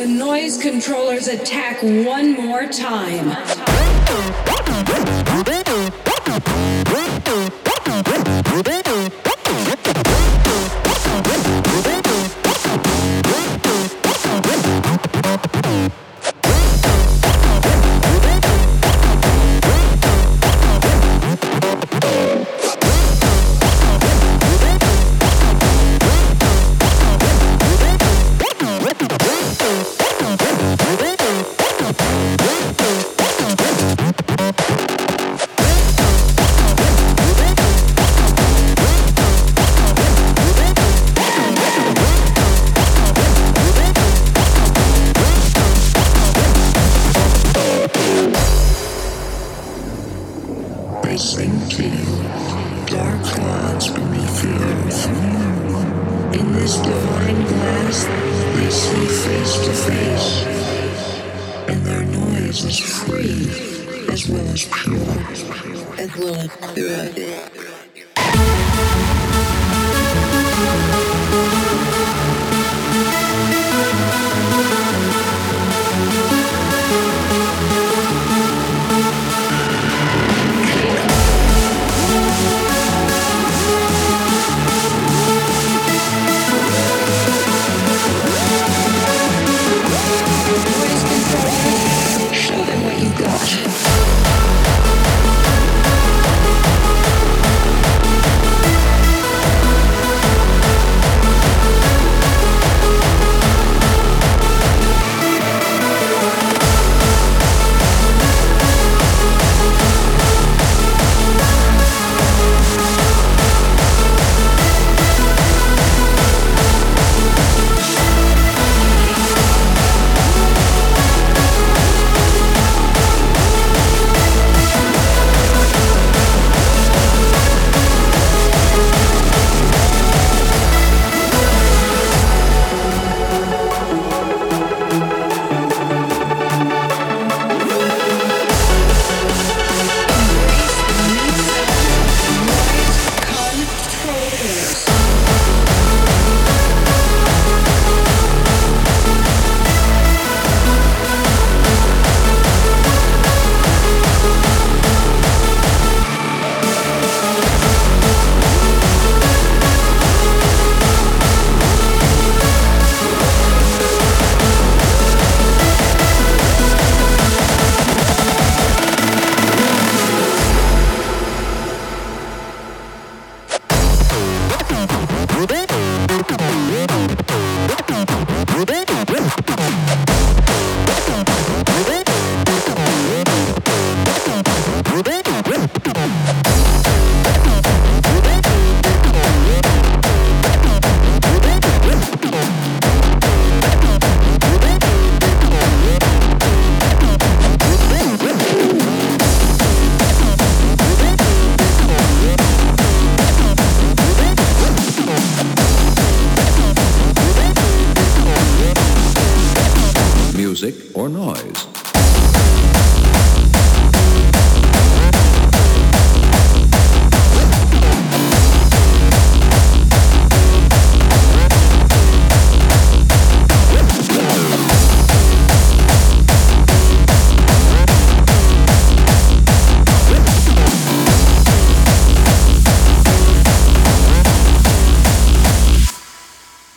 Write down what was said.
the Noisecontrollers attack one more time. dark clouds beneath the earth. In this divine glass, they see face to face, and their noise is free as well as pure. As well as pure. music or noise.